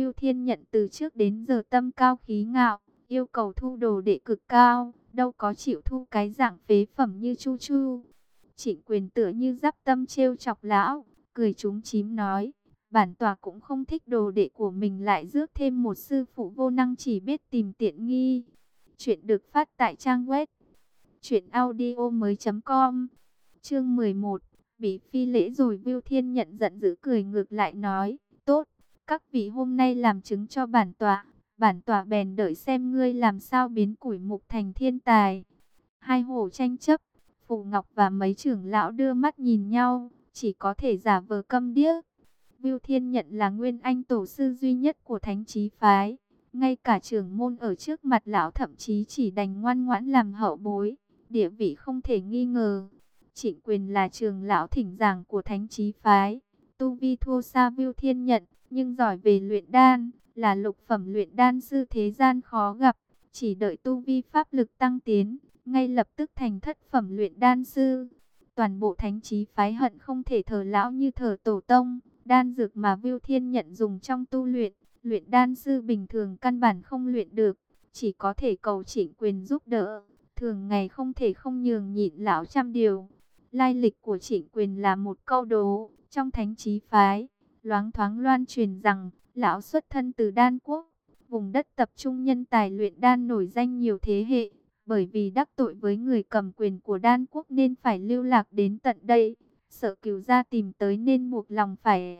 Viu Thiên nhận từ trước đến giờ tâm cao khí ngạo, yêu cầu thu đồ đệ cực cao, đâu có chịu thu cái dạng phế phẩm như Chu Chu. Trịnh quyền tựa như giáp tâm trêu chọc lão, cười trúng chím nói, bản tòa cũng không thích đồ đệ của mình lại rước thêm một sư phụ vô năng chỉ biết tìm tiện nghi. Chuyện được phát tại trang web truyệnaudiomoi.com. Chương 11. Bị phi lễ rồi Viu Thiên nhận giận dữ cười ngược lại nói, các vị hôm nay làm chứng cho bản tòa, bản tòa bèn đợi xem ngươi làm sao biến củi mục thành thiên tài." Hai hồ tranh chấp, Phù Ngọc và mấy trưởng lão đưa mắt nhìn nhau, chỉ có thể giả vờ câm điếc. Viu Thiên nhận là nguyên anh tổ sư duy nhất của Thánh trí phái, ngay cả trưởng môn ở trước mặt lão thậm chí chỉ đành ngoan ngoãn làm hậu bối, địa vị không thể nghi ngờ. Trịnh quyền là trường lão thỉnh giảng của Thánh trí phái, tu vi thua xa Viu Thiên nhận, nhưng giỏi về luyện đan, là lục phẩm luyện đan sư thế gian khó gặp, chỉ đợi tu vi pháp lực tăng tiến, ngay lập tức thành thất phẩm luyện đan sư. Toàn bộ thánh trí phái hận không thể thờ lão như thờ tổ tông, đan dược mà Viu Thiên nhận dùng trong tu luyện, luyện đan sư bình thường căn bản không luyện được, chỉ có thể cầu trịnh quyền giúp đỡ, thường ngày không thể không nhường nhịn lão trăm điều. Lai lịch của trịnh quyền là một câu đố, trong thánh trí phái, loáng thoáng loan truyền rằng, lão xuất thân từ đan quốc, vùng đất tập trung nhân tài luyện đan nổi danh nhiều thế hệ bởi vì đắc tội với người cầm quyền của đan quốc nên phải lưu lạc đến tận đây. Sợ cứu gia tìm tới nên buộc lòng phải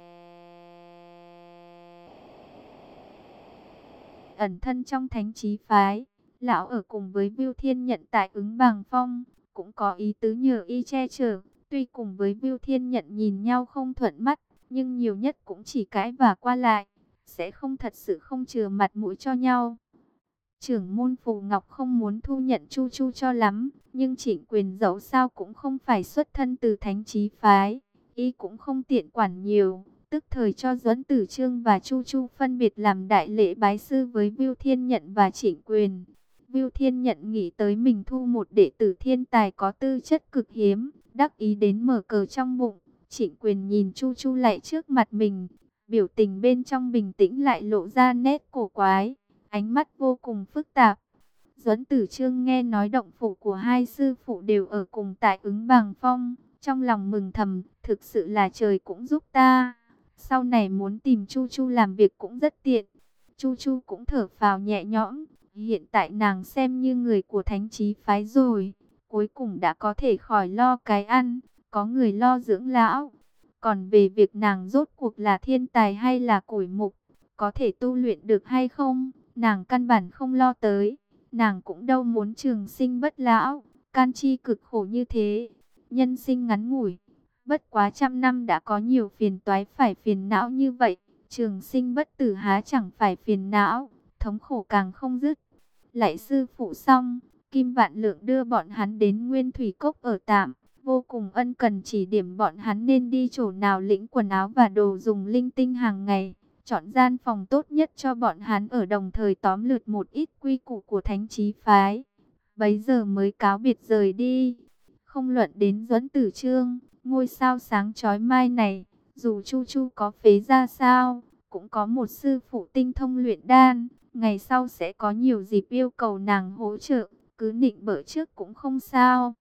ẩn thân trong thánh trí phái. Lão ở cùng với Viu Thiên nhận tại ứng bằng phong, cũng có ý tứ nhờ y che chở. Tuy cùng với Viu Thiên nhận nhìn nhau không thuận mắt, nhưng nhiều nhất cũng chỉ cãi và qua lại, sẽ không thật sự không chừa mặt mũi cho nhau. Trưởng môn Phù Ngọc không muốn thu nhận Chu Chu cho lắm, nhưng trịnh quyền dẫu sao cũng không phải xuất thân từ thánh trí phái, y cũng không tiện quản nhiều, tức thời cho Duẫn Tử Trương và Chu Chu phân biệt làm đại lễ bái sư với Viu Thiên Nhận và trịnh quyền. Viu Thiên Nhận nghĩ tới mình thu một đệ tử thiên tài có tư chất cực hiếm, đắc ý đến mở cờ trong bụng, trịnh quyền nhìn Chu Chu lại trước mặt mình, biểu tình bên trong bình tĩnh lại lộ ra nét cổ quái ánh mắt vô cùng phức tạp. Duẫn Tử Trương nghe nói động phủ của hai sư phụ đều ở cùng tại ứng bằng phong, trong lòng mừng thầm, thực sự là trời cũng giúp ta. Sau này muốn tìm Chu Chu làm việc cũng rất tiện. Chu Chu cũng thở phào nhẹ nhõm, hiện tại nàng xem như người của thánh trí phái rồi, cuối cùng đã có thể khỏi lo cái ăn, có người lo dưỡng lão. Còn về việc nàng rốt cuộc là thiên tài hay là củi mục, có thể tu luyện được hay không, nàng căn bản không lo tới, nàng cũng đâu muốn trường sinh bất lão, can chi cực khổ như thế, nhân sinh ngắn ngủi, bất quá trăm năm đã có nhiều phiền toái phải phiền não như vậy, trường sinh bất tử há chẳng phải phiền não, thống khổ càng không dứt. Lại sư phụ xong, Kim Vạn Lượng đưa bọn hắn đến Nguyên Thủy Cốc ở tạm, vô cùng ân cần chỉ điểm bọn hắn nên đi chỗ nào lĩnh quần áo và đồ dùng linh tinh hàng ngày chọn gian phòng tốt nhất cho bọn hắn ở đồng thời tóm lượt một ít quy củ của thánh trí phái. Bấy giờ mới cáo biệt rời đi. Không luận đến dẫn Tử Trương, ngôi sao sáng chói mai này, dù Chu Chu có phế ra sao, cũng có một sư phụ tinh thông luyện đan, ngày sau sẽ có nhiều dịp yêu cầu nàng hỗ trợ, cứ nịnh bỡ trước cũng không sao.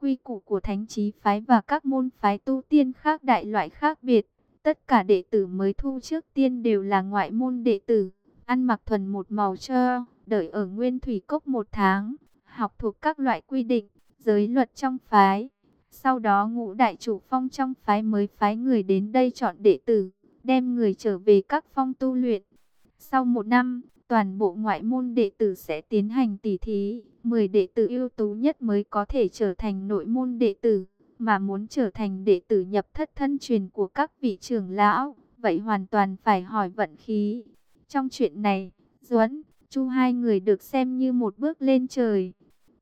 Quy củ của thánh trí phái và các môn phái tu tiên khác đại loại khác biệt, Tất cả đệ tử mới thu trước tiên đều là ngoại môn đệ tử, ăn mặc thuần một màu cho, đợi ở Nguyên Thủy Cốc một tháng, học thuộc các loại quy định, giới luật trong phái. Sau đó ngũ đại chủ phong trong phái mới phái người đến đây chọn đệ tử, đem người trở về các phong tu luyện. Sau một năm, toàn bộ ngoại môn đệ tử sẽ tiến hành tỉ thí, 10 đệ tử ưu tú nhất mới có thể trở thành nội môn đệ tử mà muốn trở thành đệ tử nhập thất thân truyền của các vị trưởng lão, vậy hoàn toàn phải hỏi vận khí. Trong chuyện này, Duẫn, Chu hai người được xem như một bước lên trời.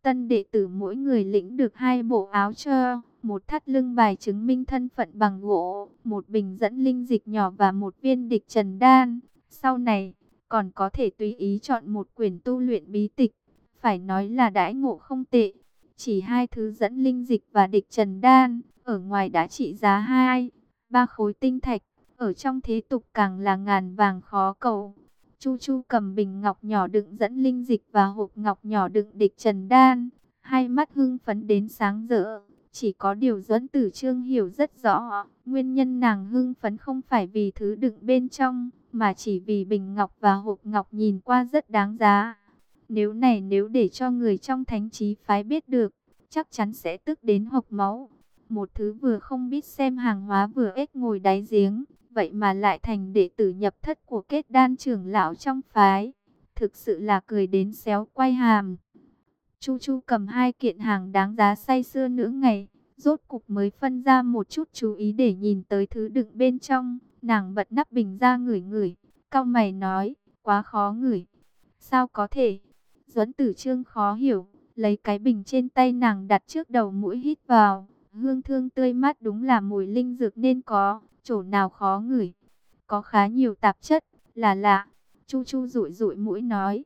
Tân đệ tử mỗi người lĩnh được hai bộ áo cho, một thắt lưng bài chứng minh thân phận bằng gỗ, một bình dẫn linh dịch nhỏ và một viên địch trần đan. Sau này, còn có thể tùy ý chọn một quyển tu luyện bí tịch, phải nói là đãi ngộ không tệ. Chỉ hai thứ dẫn linh dịch và địch trần đan, ở ngoài đã trị giá hai, ba khối tinh thạch. ở trong thế tục càng là ngàn vàng khó cầu. Chu Chu cầm bình ngọc nhỏ đựng dẫn linh dịch và hộp ngọc nhỏ đựng địch trần đan, hai mắt hưng phấn đến sáng rỡ. Chỉ có điều dẫn tử trương hiểu rất rõ, nguyên nhân nàng hưng phấn không phải vì thứ đựng bên trong, mà chỉ vì bình ngọc và hộp ngọc nhìn qua rất đáng giá. Nếu này nếu để cho người trong thánh trí phái biết được, chắc chắn sẽ tức đến hộc máu. Một thứ vừa không biết xem hàng hóa vừa ếch ngồi đáy giếng, vậy mà lại thành đệ tử nhập thất của kết đan trưởng lão trong phái. Thực sự là cười đến xéo quay hàm. Chu Chu cầm hai kiện hàng đáng giá say xưa nửa ngày, rốt cục mới phân ra một chút chú ý để nhìn tới thứ đựng bên trong. Nàng bật nắp bình ra ngửi ngửi, cao mày nói, quá khó ngửi. Sao có thể? Duẫn tử trương khó hiểu, lấy cái bình trên tay nàng đặt trước đầu mũi hít vào. Hương thương tươi mát đúng là mùi linh dược nên có, chỗ nào khó ngửi. Có khá nhiều tạp chất, là lạ. Chu chu rụi rụi mũi nói,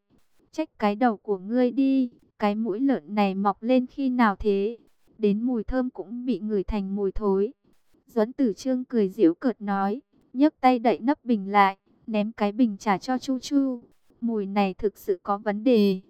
trách cái đầu của ngươi đi, cái mũi lợn này mọc lên khi nào thế? Đến mùi thơm cũng bị ngửi thành mùi thối. Duẫn tử trương cười giễu cợt nói, nhấc tay đậy nắp bình lại, ném cái bình trả cho Chu Chu. Mùi này thực sự có vấn đề.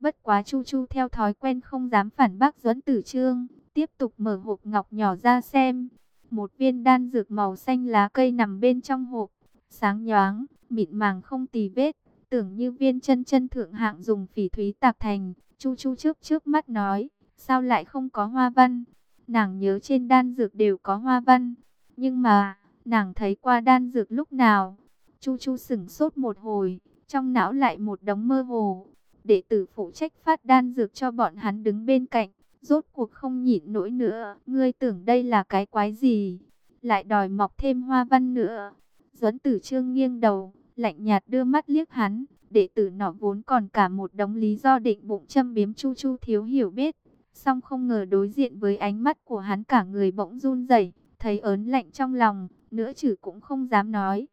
Bất quá Chu Chu theo thói quen không dám phản bác Duẫn Tử Trương, tiếp tục mở hộp ngọc nhỏ ra xem. Một viên đan dược màu xanh lá cây nằm bên trong hộp, sáng nhoáng, mịn màng không tì vết, tưởng như viên chân chân thượng hạng dùng phỉ thúy tạc thành. Chu Chu trước trước mắt nói, sao lại không có hoa văn? Nàng nhớ trên đan dược đều có hoa văn, nhưng mà nàng thấy qua đan dược lúc nào? Chu Chu sửng sốt một hồi, trong não lại một đống mơ hồ. Đệ tử phụ trách phát đan dược cho bọn hắn đứng bên cạnh, rốt cuộc không nhịn nổi nữa. Ngươi tưởng đây là cái quái gì? Lại đòi mọc thêm hoa văn nữa. Duấn tử trương nghiêng đầu, lạnh nhạt đưa mắt liếc hắn. Đệ tử nọ vốn còn cả một đống lý do định bụng châm biếm chu chu thiếu hiểu biết. song không ngờ đối diện với ánh mắt của hắn cả người bỗng run rẩy, thấy ớn lạnh trong lòng, nữa chử cũng không dám nói.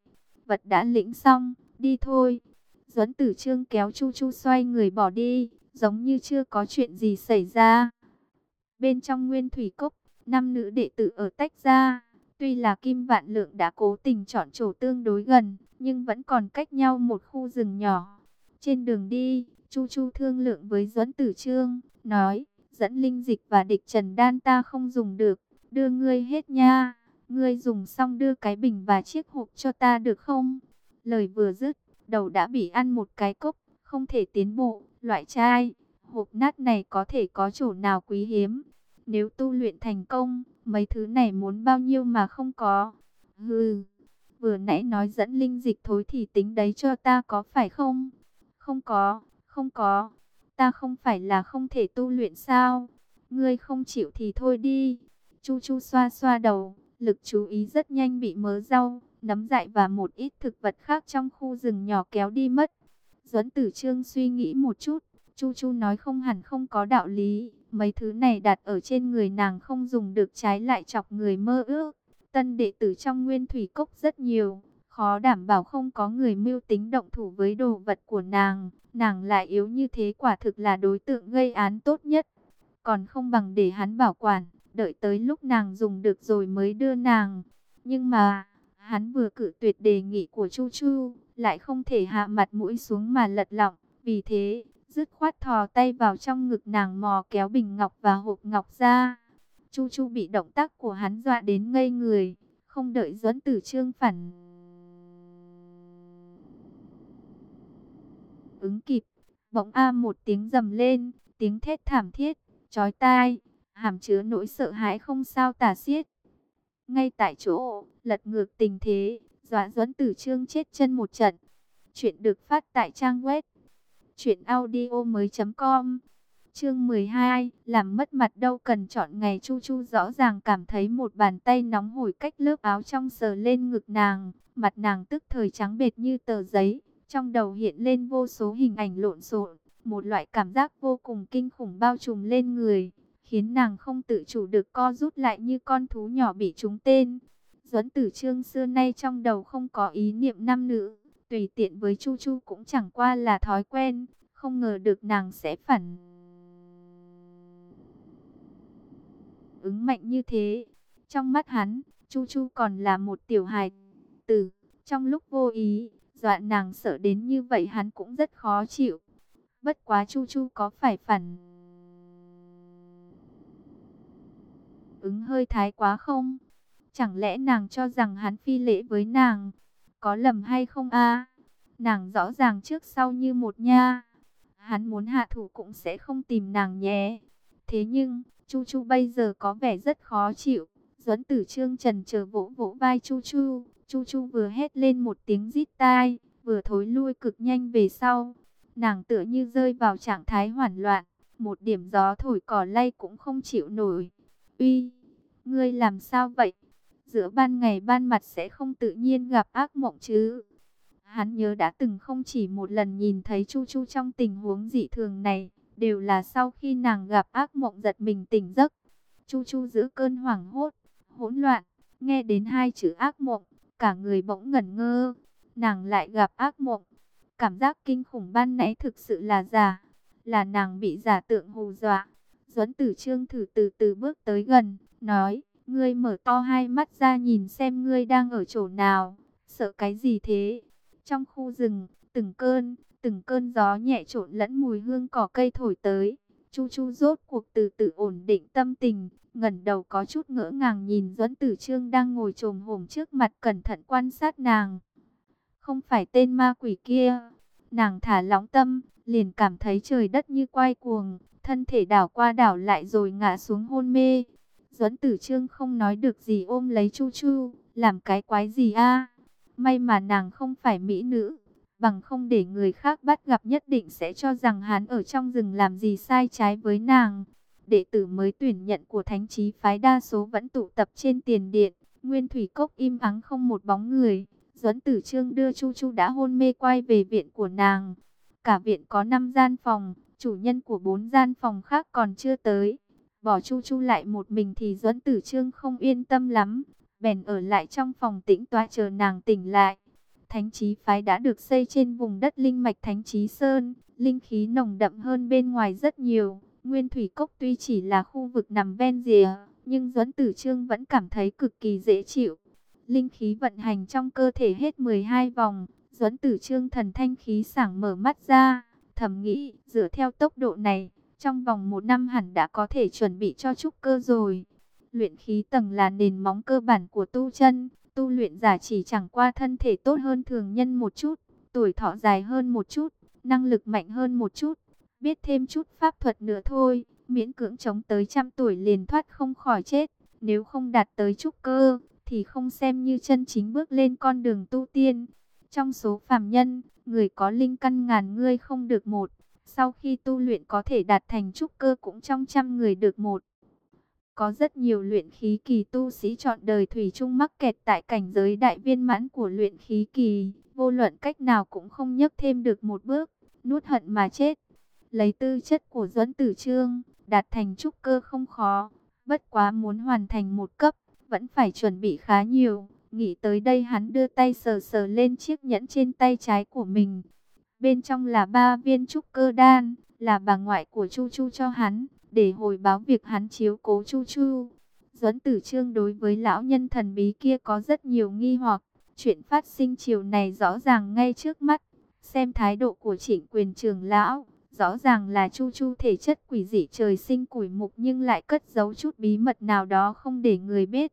Vật đã lĩnh xong, đi thôi. Duẫn Tử Trương kéo Chu Chu xoay người bỏ đi, giống như chưa có chuyện gì xảy ra. Bên trong Nguyên Thủy Cốc, năm nữ đệ tử ở tách ra. Tuy là Kim Vạn Lượng đã cố tình chọn chỗ tương đối gần, nhưng vẫn còn cách nhau một khu rừng nhỏ. Trên đường đi, Chu Chu thương lượng với Duẫn Tử Trương, nói, dẫn linh dịch và địch trần đan ta không dùng được, đưa ngươi hết nha. Ngươi dùng xong đưa cái bình và chiếc hộp cho ta được không? Lời vừa dứt, đầu đã bị ăn một cái cốc, không thể tiến bộ, loại chai, hộp nát này có thể có chỗ nào quý hiếm. Nếu tu luyện thành công, mấy thứ này muốn bao nhiêu mà không có. Hừ, vừa nãy nói dẫn linh dịch thối thì tính đấy cho ta có phải không? Không có, không có, ta không phải là không thể tu luyện sao? Ngươi không chịu thì thôi đi. Chu chu xoa xoa đầu, lực chú ý rất nhanh bị mớ rau, nấm dại và một ít thực vật khác trong khu rừng nhỏ kéo đi mất. Duẫn Tử Trương suy nghĩ một chút, Chu Chu nói không hẳn không có đạo lý, mấy thứ này đặt ở trên người nàng không dùng được trái lại chọc người mơ ước. Tân đệ tử trong Nguyên Thủy Cốc rất nhiều, khó đảm bảo không có người mưu tính động thủ với đồ vật của nàng, nàng lại yếu như thế quả thực là đối tượng gây án tốt nhất. Còn không bằng để hắn bảo quản, đợi tới lúc nàng dùng được rồi mới đưa nàng. Nhưng mà Hắn vừa cự tuyệt đề nghị của Chu Chu, lại không thể hạ mặt mũi xuống mà lật lọng, vì thế, dứt khoát thò tay vào trong ngực nàng mò kéo bình ngọc và hộp ngọc ra. Chu Chu bị động tác của hắn dọa đến ngây người, không đợi dẫn Tử Trương phản ứng kịp, bỗng a một tiếng rầm lên, tiếng thét thảm thiết, chói tai, hàm chứa nỗi sợ hãi không sao tả xiết. Ngay tại chỗ, lật ngược tình thế, dọa dẫn Tử Trương chết chân một trận. Chuyện được phát tại trang web truyệnaudiomoi.com. Chương 12, làm mất mặt đâu cần chọn ngày Chu Chu rõ ràng cảm thấy một bàn tay nóng hổi cách lớp áo trong sờ lên ngực nàng, mặt nàng tức thời trắng bệt như tờ giấy, trong đầu hiện lên vô số hình ảnh lộn xộn, một loại cảm giác vô cùng kinh khủng bao trùm lên người khiến nàng không tự chủ được co rút lại như con thú nhỏ bị trúng tên. Duẫn Tử Trương xưa nay trong đầu không có ý niệm nam nữ, tùy tiện với Chu Chu cũng chẳng qua là thói quen, không ngờ được nàng sẽ phản ứng mạnh như thế. Trong mắt hắn, Chu Chu còn là một tiểu hài tử, trong lúc vô ý, dọa nàng sợ đến như vậy hắn cũng rất khó chịu. Bất quá Chu Chu có phải phản ứng hơi thái quá không? Chẳng lẽ nàng cho rằng hắn phi lễ với nàng? Có lầm hay không a? Nàng rõ ràng trước sau như một nha. Hắn muốn hạ thủ cũng sẽ không tìm nàng nhé. Thế nhưng, Chu Chu bây giờ có vẻ rất khó chịu. Duẫn Tử Trương trần chờ vỗ vỗ vai Chu Chu. Chu Chu vừa hét lên một tiếng rít tai, vừa thối lui cực nhanh về sau. Nàng tựa như rơi vào trạng thái hoảng loạn, một điểm gió thổi cỏ lay cũng không chịu nổi. Uy, ngươi làm sao vậy? Giữa ban ngày ban mặt sẽ không tự nhiên gặp ác mộng chứ? Hắn nhớ đã từng không chỉ một lần nhìn thấy Chu Chu trong tình huống dị thường này, đều là sau khi nàng gặp ác mộng giật mình tỉnh giấc. Chu Chu giữ cơn hoảng hốt, hỗn loạn, nghe đến hai chữ ác mộng, cả người bỗng ngẩn ngơ. Nàng lại gặp ác mộng. Cảm giác kinh khủng ban nãy thực sự là giả, là nàng bị giả tượng hù dọa. Duẫn Tử Trương thử từ từ bước tới gần, nói: "Ngươi mở to hai mắt ra nhìn xem ngươi đang ở chỗ nào, sợ cái gì thế?" Trong khu rừng, từng cơn, từng cơn gió nhẹ trộn lẫn mùi hương cỏ cây thổi tới. Chu Chu rốt cuộc từ từ ổn định tâm tình, ngẩn đầu có chút ngỡ ngàng nhìn Duẫn Tử Trương đang ngồi trồm hổm trước mặt cẩn thận quan sát nàng. Không phải tên ma quỷ kia. Nàng thả lỏng tâm, liền cảm thấy trời đất như quay cuồng, thân thể đảo qua đảo lại rồi ngã xuống hôn mê. Duẫn Tử Trương không nói được gì ôm lấy Chu Chu, làm cái quái gì a? May mà nàng không phải mỹ nữ, bằng không để người khác bắt gặp nhất định sẽ cho rằng hắn ở trong rừng làm gì sai trái với nàng. Đệ tử mới tuyển nhận của thánh trí phái đa số vẫn tụ tập trên tiền điện, nguyên thủy cốc im ắng không một bóng người. Duẫn Tử Trương đưa Chu Chu đã hôn mê quay về viện của nàng. Cả viện có 5 gian phòng, chủ nhân của bốn gian phòng khác còn chưa tới. Bỏ Chu Chu lại một mình thì Duẫn Tử Trương không yên tâm lắm, bèn ở lại trong phòng tĩnh tọa chờ nàng tỉnh lại. Thánh trí phái đã được xây trên vùng đất linh mạch Thánh trí Sơn, linh khí nồng đậm hơn bên ngoài rất nhiều. Nguyên Thủy Cốc tuy chỉ là khu vực nằm ven rìa, nhưng Duẫn Tử Trương vẫn cảm thấy cực kỳ dễ chịu. Linh khí vận hành trong cơ thể hết 12 vòng, Duẫn Tử Trương thần thanh khí sảng mở mắt ra, thầm nghĩ, dựa theo tốc độ này, trong vòng một năm hẳn đã có thể chuẩn bị cho trúc cơ rồi. Luyện khí tầng là nền móng cơ bản của tu chân, tu luyện giả chỉ chẳng qua thân thể tốt hơn thường nhân một chút, tuổi thọ dài hơn một chút, năng lực mạnh hơn một chút, biết thêm chút pháp thuật nữa thôi, miễn cưỡng chống tới trăm tuổi liền thoát không khỏi chết, nếu không đạt tới trúc cơ, thì không xem như chân chính bước lên con đường tu tiên. Trong số phàm nhân, người có linh căn ngàn người không được một, sau khi tu luyện có thể đạt thành trúc cơ cũng trong trăm người được một. Có rất nhiều luyện khí kỳ tu sĩ chọn đời thủy chung mắc kẹt tại cảnh giới đại viên mãn của luyện khí kỳ, vô luận cách nào cũng không nhấc thêm được một bước, nuốt hận mà chết. Lấy tư chất của Duẫn Tử Trương, đạt thành trúc cơ không khó, bất quá muốn hoàn thành một cấp, vẫn phải chuẩn bị khá nhiều. Nghĩ tới đây hắn đưa tay sờ sờ lên chiếc nhẫn trên tay trái của mình. Bên trong là ba viên trúc cơ đan, là bà ngoại của Chu Chu cho hắn để hồi báo việc hắn chiếu cố Chu Chu. Duẫn Tử Trương đối với lão nhân thần bí kia có rất nhiều nghi hoặc, chuyện phát sinh chiều này rõ ràng ngay trước mắt. Xem thái độ của Trịnh Quyền trưởng lão, rõ ràng là Chu Chu thể chất quỷ dị trời sinh củi mục nhưng lại cất giấu chút bí mật nào đó không để người biết.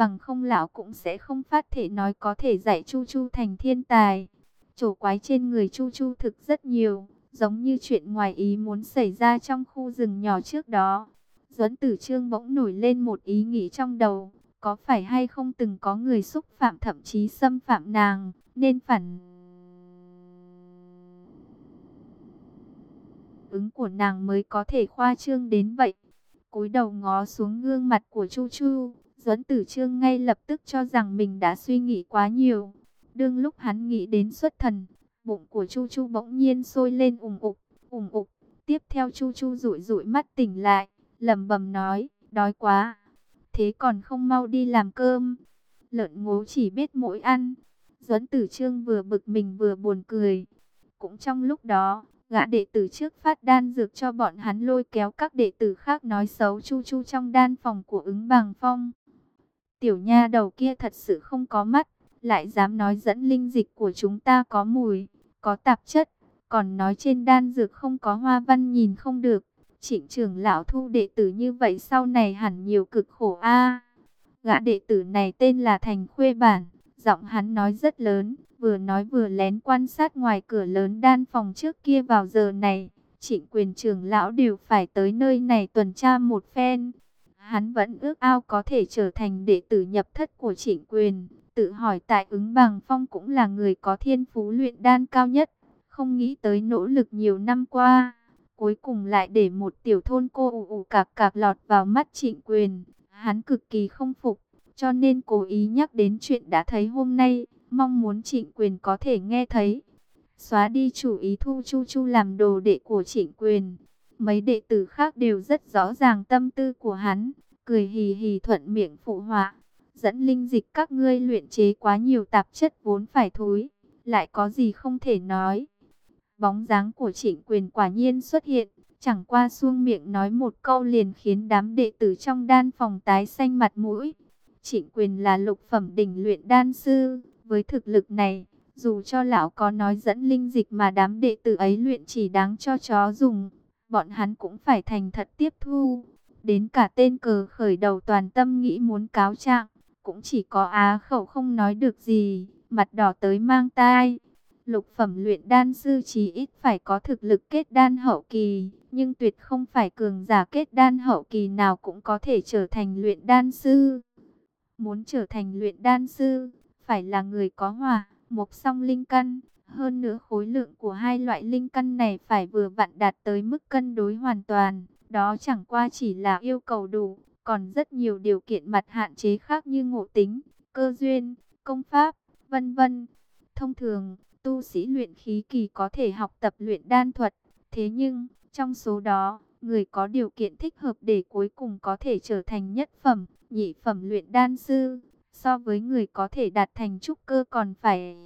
Bằng không lão cũng sẽ không phát thể nói có thể dạy Chu Chu thành thiên tài. Chỗ quái trên người Chu Chu thực rất nhiều, giống như chuyện ngoài ý muốn xảy ra trong khu rừng nhỏ trước đó. Duẫn Tử Trương bỗng nổi lên một ý nghĩ trong đầu, có phải hay không từng có người xúc phạm thậm chí xâm phạm nàng, nên phản ứng của nàng mới có thể khoa trương đến vậy. Cúi đầu ngó xuống gương mặt của Chu Chu, Duẫn Tử Trương ngay lập tức cho rằng mình đã suy nghĩ quá nhiều. Đương lúc hắn nghĩ đến xuất thần, Bụng của Chu Chu bỗng nhiên sôi lên ủng ục, ủng ục. Tiếp theo Chu Chu rụi rụi mắt tỉnh lại, lẩm bẩm nói, đói quá. Thế còn không mau đi làm cơm. Lợn ngố chỉ biết mỗi ăn. Duẫn Tử Trương vừa bực mình vừa buồn cười. Cũng trong lúc đó, gã đệ tử trước phát đan dược cho bọn hắn lôi kéo các đệ tử khác nói xấu Chu Chu trong đan phòng của ứng bằng phong. Tiểu nha đầu kia thật sự không có mắt, lại dám nói dẫn linh dịch của chúng ta có mùi, có tạp chất, còn nói trên đan dược không có hoa văn nhìn không được. Trịnh trưởng lão thu đệ tử như vậy sau này hẳn nhiều cực khổ a. Gã đệ tử này tên là Thành Khuê Bản, giọng hắn nói rất lớn, vừa nói vừa lén quan sát ngoài cửa lớn đan phòng trước kia vào giờ này. Trịnh quyền trưởng lão đều phải tới nơi này tuần tra một phen. Hắn vẫn ước ao có thể trở thành đệ tử nhập thất của trịnh quyền. Tự hỏi tại ứng bằng phong cũng là người có thiên phú luyện đan cao nhất. Không nghĩ tới nỗ lực nhiều năm qua. Cuối cùng lại để một tiểu thôn cô ủ ủ cạc cạc lọt vào mắt trịnh quyền. Hắn cực kỳ không phục. Cho nên cố ý nhắc đến chuyện đã thấy hôm nay. Mong muốn trịnh quyền có thể nghe thấy. Xóa đi chủ ý thu chu chu làm đồ đệ của trịnh quyền. Mấy đệ tử khác đều rất rõ ràng tâm tư của hắn. Cười hì hì thuận miệng phụ họa dẫn linh dịch các ngươi luyện chế quá nhiều tạp chất vốn phải thối, lại có gì không thể nói. Bóng dáng của trịnh quyền quả nhiên xuất hiện, chẳng qua xuông miệng nói một câu liền khiến đám đệ tử trong đan phòng tái xanh mặt mũi. Trịnh quyền là lục phẩm đỉnh luyện đan sư, với thực lực này, dù cho lão có nói dẫn linh dịch mà đám đệ tử ấy luyện chỉ đáng cho chó dùng, bọn hắn cũng phải thành thật tiếp thu. Đến cả tên cờ khởi đầu toàn tâm nghĩ muốn cáo trạng, cũng chỉ có á khẩu không nói được gì, mặt đỏ tới mang tai. Lục phẩm luyện đan sư chí ít phải có thực lực kết đan hậu kỳ, nhưng tuyệt không phải cường giả kết đan hậu kỳ nào cũng có thể trở thành luyện đan sư. Muốn trở thành luyện đan sư, phải là người có hỏa, mộc song linh căn. Hơn nữa khối lượng của hai loại linh căn này phải vừa vặn đạt tới mức cân đối hoàn toàn. Đó chẳng qua chỉ là yêu cầu đủ, còn rất nhiều điều kiện mặt hạn chế khác như ngộ tính, cơ duyên, công pháp, vân vân. Thông thường, tu sĩ luyện khí kỳ có thể học tập luyện đan thuật, thế nhưng trong số đó, người có điều kiện thích hợp để cuối cùng có thể trở thành nhất phẩm, nhị phẩm luyện đan sư, so với người có thể đạt thành trúc cơ còn phải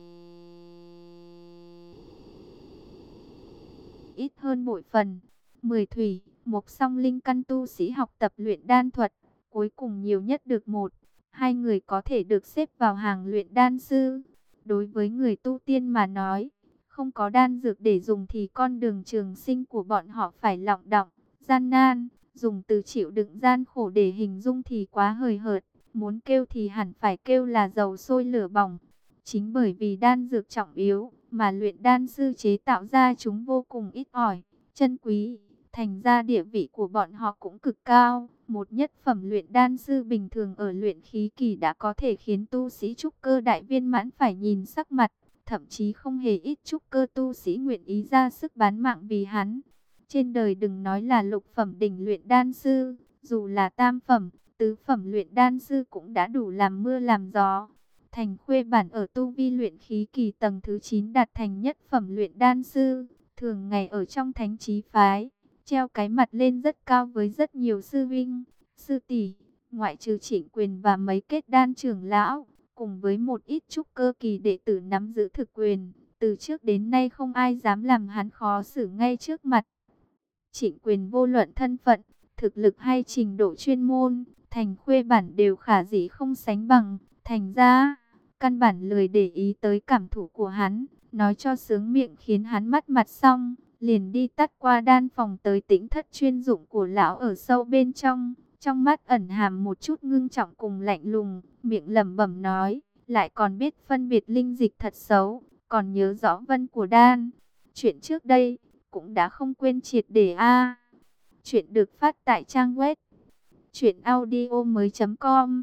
ít hơn bội phần. Mười thủy một song linh căn tu sĩ học tập luyện đan thuật, cuối cùng nhiều nhất được một, hai người có thể được xếp vào hàng luyện đan sư. Đối với người tu tiên mà nói, không có đan dược để dùng thì con đường trường sinh của bọn họ phải lọng đọng, gian nan, dùng từ chịu đựng gian khổ để hình dung thì quá hời hợt, muốn kêu thì hẳn phải kêu là dầu sôi lửa bỏng. Chính bởi vì đan dược trọng yếu mà luyện đan sư chế tạo ra chúng vô cùng ít ỏi, chân quý. Thành ra địa vị của bọn họ cũng cực cao. Một nhất phẩm luyện đan sư bình thường ở luyện khí kỳ đã có thể khiến tu sĩ trúc cơ đại viên mãn phải nhìn sắc mặt. Thậm chí không hề ít trúc cơ tu sĩ nguyện ý ra sức bán mạng vì hắn. Trên đời đừng nói là lục phẩm đỉnh luyện đan sư, dù là tam phẩm, tứ phẩm luyện đan sư cũng đã đủ làm mưa làm gió. Thành khuê bản ở tu vi luyện khí kỳ tầng thứ 9 đạt thành nhất phẩm luyện đan sư, thường ngày ở trong thánh trí phái, treo cái mặt lên rất cao với rất nhiều sư vinh, sư tỷ, ngoại trừ trịnh quyền và mấy kết đan trưởng lão, cùng với một ít trúc cơ kỳ đệ tử nắm giữ thực quyền, từ trước đến nay không ai dám làm hắn khó xử ngay trước mặt. Trịnh quyền vô luận thân phận, thực lực hay trình độ chuyên môn, thành khuê bản đều khả dĩ không sánh bằng, thành ra, căn bản lười để ý tới cảm thủ của hắn, nói cho sướng miệng khiến hắn mắt mặt xong liền đi tắt qua đan phòng tới tĩnh thất chuyên dụng của lão ở sâu bên trong. Trong mắt ẩn hàm một chút ngưng trọng cùng lạnh lùng, miệng lẩm bẩm nói, lại còn biết phân biệt linh dịch thật xấu, còn nhớ rõ vân của đan. Chuyện trước đây, cũng đã không quên triệt để a Chuyện được phát tại trang web truyệnaudiomoi.com.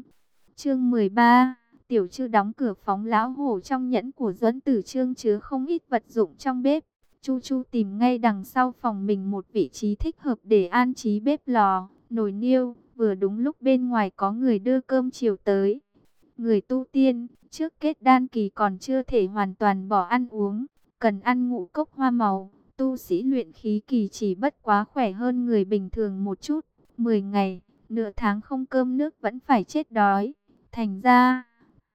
Chương 13. Tiểu chư đóng cửa phóng lão hổ trong nhẫn của Duẫn Tử Trương chứa không ít vật dụng trong bếp. Chu Chu tìm ngay đằng sau phòng mình một vị trí thích hợp để an trí bếp lò, nồi niêu, vừa đúng lúc bên ngoài có người đưa cơm chiều tới. Người tu tiên, trước kết đan kỳ còn chưa thể hoàn toàn bỏ ăn uống, cần ăn ngũ cốc hoa màu. Tu sĩ luyện khí kỳ chỉ bất quá khỏe hơn người bình thường một chút, 10 ngày, nửa tháng không cơm nước vẫn phải chết đói. Thành ra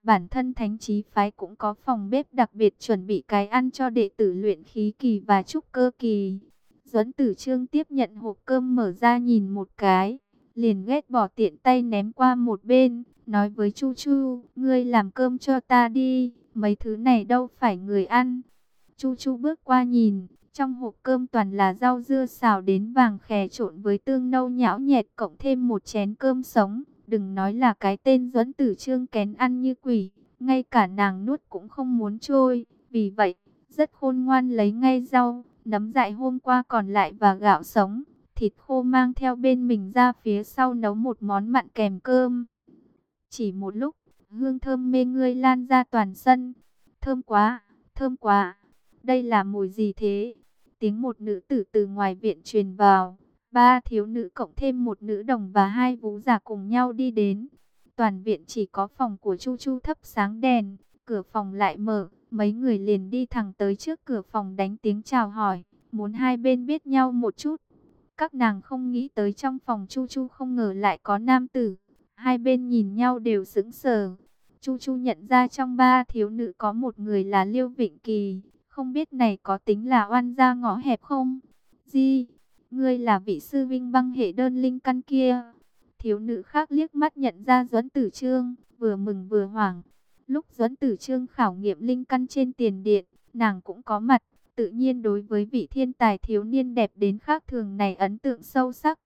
Bản thân thánh trí phái cũng có phòng bếp đặc biệt chuẩn bị cái ăn cho đệ tử luyện khí kỳ và trúc cơ kỳ. Duẫn tử trương tiếp nhận hộp cơm mở ra nhìn một cái, liền ghét bỏ tiện tay ném qua một bên, nói với Chu Chu, ngươi làm cơm cho ta đi, mấy thứ này đâu phải người ăn. Chu Chu bước qua nhìn, trong hộp cơm toàn là rau dưa xào đến vàng khè trộn với tương nâu nhão nhẹt cộng thêm một chén cơm sống. Đừng nói là cái tên Duẫn Tử Trương kén ăn như quỷ, ngay cả nàng nuốt cũng không muốn trôi. Vì vậy, rất khôn ngoan lấy ngay rau, nấm dại hôm qua còn lại và gạo sống, thịt khô mang theo bên mình ra phía sau nấu một món mặn kèm cơm. Chỉ một lúc, hương thơm mê ngươi lan ra toàn sân. Thơm quá, thơm quá. Đây là mùi gì thế? Tiếng một nữ tử từ ngoài viện truyền vào. Ba thiếu nữ cộng thêm một nữ đồng và hai vũ giả cùng nhau đi đến. Toàn viện chỉ có phòng của Chu Chu thấp sáng đèn, cửa phòng lại mở. Mấy người liền đi thẳng tới trước cửa phòng đánh tiếng chào hỏi, muốn hai bên biết nhau một chút. Các nàng không nghĩ tới trong phòng Chu Chu không ngờ lại có nam tử. Hai bên nhìn nhau đều sững sờ. Chu Chu nhận ra trong ba thiếu nữ có một người là Liêu Vịnh Kỳ. Không biết này có tính là oan gia ngõ hẹp không? Di, ngươi là vị sư vinh băng hệ đơn linh căn kia. Thiếu nữ khác liếc mắt nhận ra Duẫn Tử Trương, vừa mừng vừa hoảng. Lúc Duẫn Tử Trương khảo nghiệm linh căn trên tiền điện, nàng cũng có mặt. Tự nhiên đối với vị thiên tài thiếu niên đẹp đến khác thường này ấn tượng sâu sắc.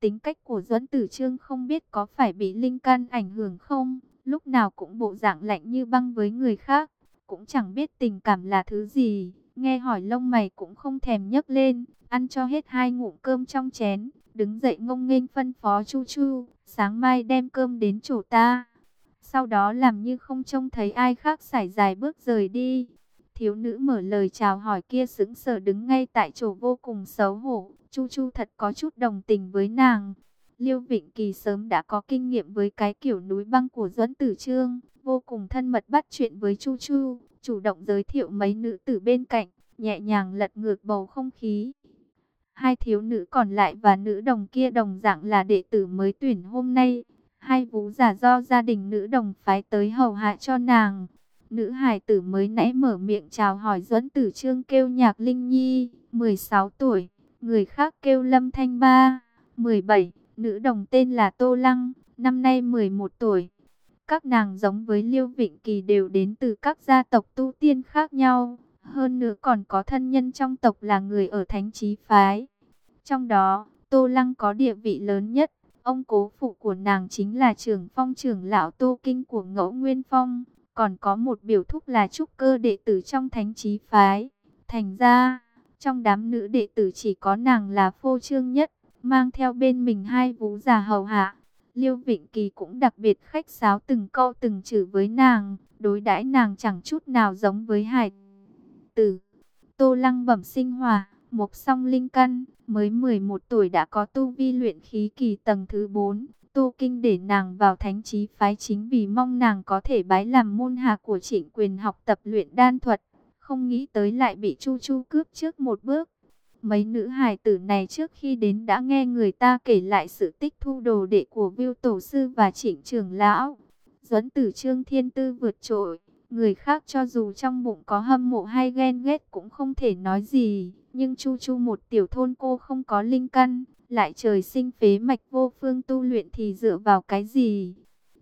Tính cách của Duẫn Tử Trương không biết có phải bị linh căn ảnh hưởng không, lúc nào cũng bộ dạng lạnh như băng với người khác, cũng chẳng biết tình cảm là thứ gì, nghe hỏi lông mày cũng không thèm nhấc lên, ăn cho hết hai ngụm cơm trong chén, đứng dậy ngông nghênh phân phó Chu Chu, sáng mai đem cơm đến chỗ ta. Sau đó làm như không trông thấy ai khác sải dài bước rời đi. Thiếu nữ mở lời chào hỏi kia sững sờ đứng ngay tại chỗ vô cùng xấu hổ. Chu Chu thật có chút đồng tình với nàng. Liêu Vịnh Kỳ sớm đã có kinh nghiệm với cái kiểu núi băng của Duẫn Tử Trương, vô cùng thân mật bắt chuyện với Chu Chu, chủ động giới thiệu mấy nữ tử bên cạnh, nhẹ nhàng lật ngược bầu không khí. Hai thiếu nữ còn lại và nữ đồng kia đồng dạng là đệ tử mới tuyển hôm nay. Hai vú giả do gia đình nữ đồng phái tới hầu hạ cho nàng. Nữ hải tử mới nãy mở miệng chào hỏi Duẫn Tử Trương kêu Nhạc Linh Nhi, 16 tuổi, người khác kêu Lâm Thanh Ba, 17, nữ đồng tên là Tô Lăng, năm nay 11 tuổi. Các nàng giống với Liêu Vịnh Kỳ đều đến từ các gia tộc tu tiên khác nhau, hơn nữa còn có thân nhân trong tộc là người ở Thánh trí Phái. Trong đó, Tô Lăng có địa vị lớn nhất, ông cố phụ của nàng chính là trưởng phong trưởng lão Tô Kinh của Ngẫu Nguyên Phong còn có một biểu thúc là trúc cơ đệ tử trong thánh trí phái. Thành ra, trong đám nữ đệ tử chỉ có nàng là phô trương nhất, mang theo bên mình hai vũ già hầu hạ. Liêu Vịnh Kỳ cũng đặc biệt khách sáo từng câu từng chữ với nàng, đối đãi nàng chẳng chút nào giống với hải tử. Tô Lăng bẩm sinh hòa, một song linh căn, mới 11 tuổi đã có tu vi luyện khí kỳ tầng thứ 4, Tu Kinh để nàng vào thánh trí phái chính vì mong nàng có thể bái làm môn hạ của trịnh quyền học tập luyện đan thuật. Không nghĩ tới lại bị Chu Chu cướp trước một bước. Mấy nữ hài tử này trước khi đến đã nghe người ta kể lại sự tích thu đồ đệ của Viu Tổ Sư và trịnh trường lão. Duấn tử Trương Thiên Tư vượt trội. Người khác cho dù trong bụng có hâm mộ hay ghen ghét cũng không thể nói gì. Nhưng Chu Chu một tiểu thôn cô không có linh căn lại trời sinh phế mạch vô phương tu luyện thì dựa vào cái gì?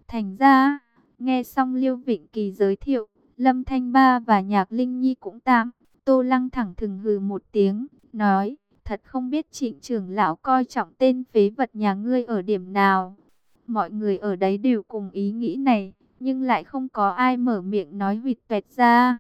Thành ra, nghe xong Liêu Vịnh Kỳ giới thiệu, Lâm Thanh Ba và Nhạc Linh Nhi cũng tạm, Tô Lăng thẳng thừng hừ một tiếng, nói, thật không biết trịnh trưởng lão coi trọng tên phế vật nhà ngươi ở điểm nào. Mọi người ở đấy đều cùng ý nghĩ này, nhưng lại không có ai mở miệng nói huyệt tuẹt ra.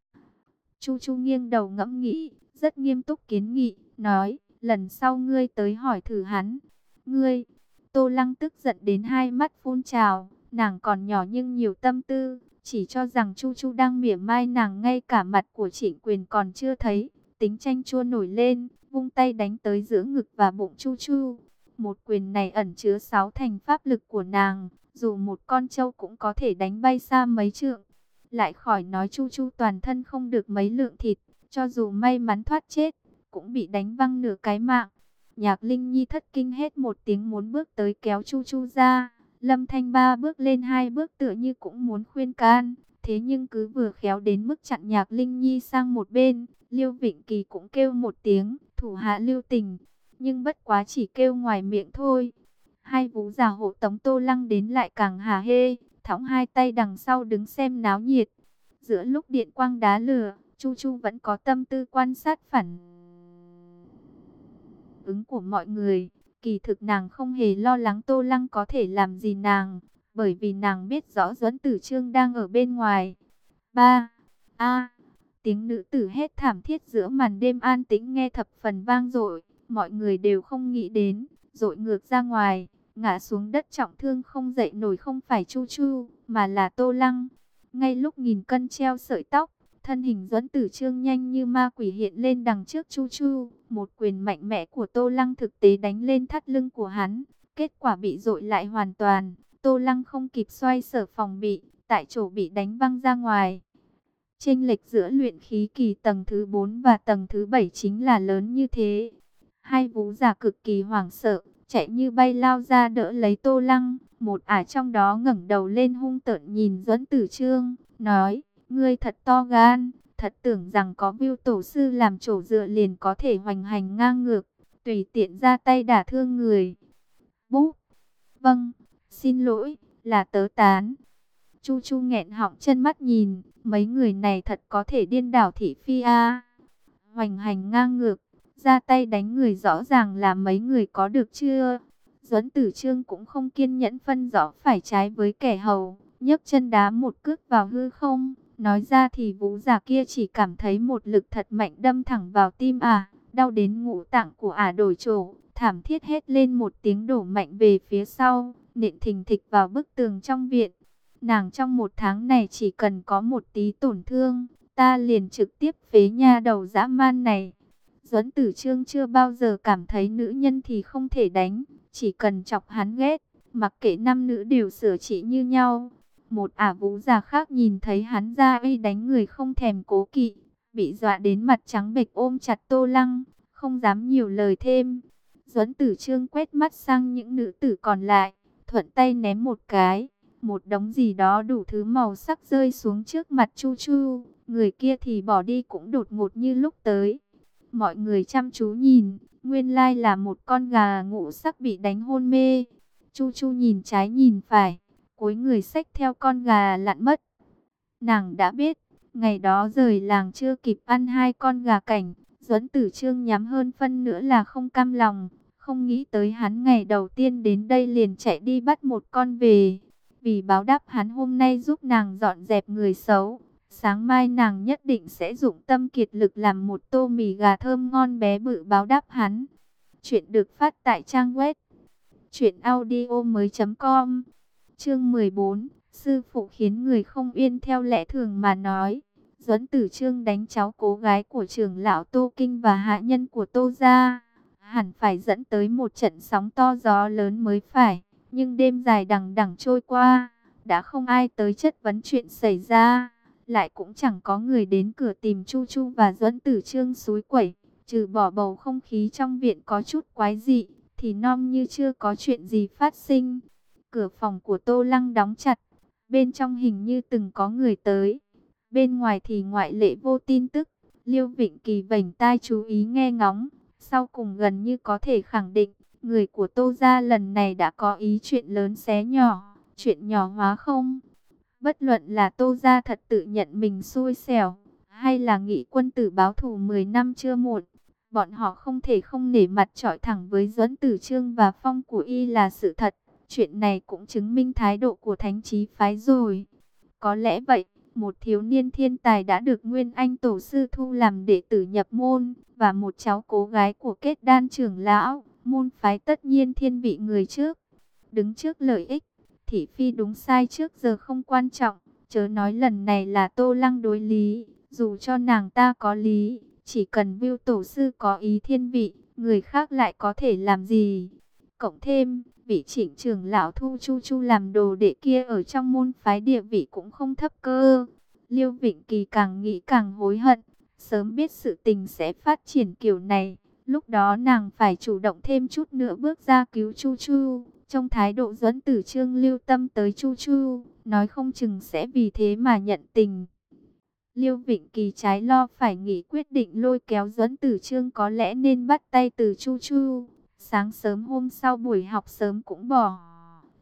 Chu Chu nghiêng đầu ngẫm nghĩ, rất nghiêm túc kiến nghị, nói, lần sau ngươi tới hỏi thử hắn. Ngươi, Tô Lăng tức giận đến hai mắt phun trào, nàng còn nhỏ nhưng nhiều tâm tư, chỉ cho rằng Chu Chu đang mỉa mai nàng ngay cả mặt của trịnh quyền còn chưa thấy. Tính tranh chua nổi lên, vung tay đánh tới giữa ngực và bụng Chu Chu. Một quyền này ẩn chứa sáu thành pháp lực của nàng, dù một con trâu cũng có thể đánh bay xa mấy trượng. Lại khỏi nói Chu Chu toàn thân không được mấy lượng thịt, cho dù may mắn thoát chết, cũng bị đánh văng nửa cái mạng. Nhạc Linh Nhi thất kinh hết một tiếng muốn bước tới kéo Chu Chu ra. Lâm Thanh Ba bước lên hai bước tựa như cũng muốn khuyên can. Thế nhưng cứ vừa khéo đến mức chặn Nhạc Linh Nhi sang một bên. Liêu Vịnh Kỳ cũng kêu một tiếng, thủ hạ lưu tình. Nhưng bất quá chỉ kêu ngoài miệng thôi. Hai vũ già hộ tống tô lăng đến lại càng hà hê. thõng hai tay đằng sau đứng xem náo nhiệt. Giữa lúc điện quang đá lửa, Chu Chu vẫn có tâm tư quan sát phản ứng của mọi người. Kỳ thực nàng không hề lo lắng Tô Lăng có thể làm gì nàng, bởi vì nàng biết rõ Duẫn Tử Trương đang ở bên ngoài. 3. A tiếng nữ tử hét thảm thiết giữa màn đêm an tĩnh nghe thập phần vang dội, mọi người đều không nghĩ đến, dội ngược ra ngoài, ngã xuống đất trọng thương không dậy nổi không phải Chu Chu, mà là Tô Lăng. Ngay lúc nghìn cân treo sợi tóc, thân hình Duẫn Tử Trương nhanh như ma quỷ hiện lên đằng trước Chu Chu, một quyền mạnh mẽ của Tô Lăng thực tế đánh lên thắt lưng của hắn, kết quả bị dội lại hoàn toàn. Tô Lăng không kịp xoay sở phòng bị, tại chỗ bị đánh văng ra ngoài. Chênh lệch giữa luyện khí kỳ tầng thứ 4 và tầng thứ 7 chính là lớn như thế. Hai vũ giả cực kỳ hoảng sợ, chạy như bay lao ra đỡ lấy Tô Lăng. Một ả trong đó ngẩng đầu lên hung tợn nhìn Duẫn Tử Trương, nói: "Ngươi thật to gan, thật tưởng rằng có Viu tổ sư làm chỗ dựa liền có thể hoành hành ngang ngược, tùy tiện ra tay đả thương người." Búp. Vâng, Xin lỗi, là tớ tán. Chu Chu nghẹn họng chân mắt nhìn, mấy người này thật có thể điên đảo thị phi a. Hoành hành ngang ngược, ra tay đánh người rõ ràng là mấy người có được chưa? Duẫn Tử Trương cũng không kiên nhẫn phân rõ phải trái với kẻ hầu, nhấc chân đá một cước vào hư không. Nói ra thì vũ giả kia chỉ cảm thấy một lực thật mạnh đâm thẳng vào tim à, đau đến ngũ tạng của ả à đổi chỗ, thảm thiết hết lên một tiếng đổ mạnh về phía sau nện thình thịch vào bức tường trong viện. Nàng trong một tháng này chỉ cần có một tí tổn thương, ta liền trực tiếp phế nha đầu dã man này. Duẫn Tử Trương chưa bao giờ cảm thấy nữ nhân thì không thể đánh, chỉ cần chọc hắn ghét, mặc kệ nam nữ đều sửa trị như nhau. Một ả vũ già khác nhìn thấy hắn ra uy đánh người không thèm cố kỵ, bị dọa đến mặt trắng bệch ôm chặt Tô Lăng, không dám nhiều lời thêm. Duẫn Tử Trương quét mắt sang những nữ tử còn lại, thuận tay ném một cái, một đống gì đó đủ thứ màu sắc rơi xuống trước mặt Chu Chu, người kia thì bỏ đi cũng đột ngột như lúc tới. Mọi người chăm chú nhìn, nguyên lai là một con gà ngũ sắc bị đánh hôn mê. Chu Chu nhìn trái nhìn phải, cuối người xách theo con gà lặn mất. Nàng đã biết, ngày đó rời làng chưa kịp ăn hai con gà cảnh, Duẫn Tử Trương nhắm hơn phân nữa là không cam lòng, không nghĩ tới hắn ngày đầu tiên đến đây liền chạy đi bắt một con về. Vì báo đáp hắn hôm nay giúp nàng dọn dẹp người xấu. Sáng mai nàng nhất định sẽ dụng tâm kiệt lực làm một tô mì gà thơm ngon bé bự báo đáp hắn. Chuyện được phát tại trang web. chuyệnaudio mới.com Chương 14. Sư phụ khiến người không yên theo lẽ thường mà nói. Duẫn tử trương đánh cháu cố gái của trưởng lão Tô Kinh và hạ nhân của Tô Gia hẳn phải dẫn tới một trận sóng to gió lớn mới phải. Nhưng đêm dài đằng đằng trôi qua, đã không ai tới chất vấn chuyện xảy ra. Lại cũng chẳng có người đến cửa tìm Chu Chu và Duẫn Tử Trương suối quẩy. Trừ bỏ bầu không khí trong viện có chút quái dị, thì non như chưa có chuyện gì phát sinh. Cửa phòng của Tô Lăng đóng chặt, bên trong hình như từng có người tới. Bên ngoài thì ngoại lệ vô tin tức, Liêu Vịnh Kỳ vảnh tai chú ý nghe ngóng. Sau cùng gần như có thể khẳng định, người của Tô Gia lần này đã có ý chuyện lớn xé nhỏ, chuyện nhỏ hóa không. Bất luận là Tô Gia thật tự nhận mình xui xẻo, hay là nghị quân tử báo thù 10 năm chưa muộn. Bọn họ không thể không nể mặt trọi thẳng với Duẫn Tử Trương và Phong của y là sự thật. Chuyện này cũng chứng minh thái độ của thánh trí phái rồi. Có lẽ vậy, một thiếu niên thiên tài đã được Nguyên Anh Tổ sư thu làm đệ tử nhập môn, và một cháu cố gái của kết đan trưởng lão, môn phái tất nhiên thiên vị người trước. Đứng trước lợi ích, thị phi đúng sai trước giờ không quan trọng, chớ nói lần này là tô lăng đối lý, dù cho nàng ta có lý, chỉ cần viêu tổ sư có ý thiên vị, người khác lại có thể làm gì. Cộng thêm, vị trịnh trưởng lão thu chu chu làm đồ đệ kia ở trong môn phái địa vị cũng không thấp cơ. Liêu Vịnh Kỳ càng nghĩ càng hối hận, sớm biết sự tình sẽ phát triển kiểu này. Lúc đó nàng phải chủ động thêm chút nữa bước ra cứu Chu Chu. Trong thái độ dẫn tử trương lưu tâm tới Chu Chu, nói không chừng sẽ vì thế mà nhận tình. Liêu Vịnh Kỳ trái lo phải nghĩ quyết định lôi kéo dẫn tử trương có lẽ nên bắt tay từ Chu Chu. Sáng sớm hôm sau buổi học sớm cũng bỏ.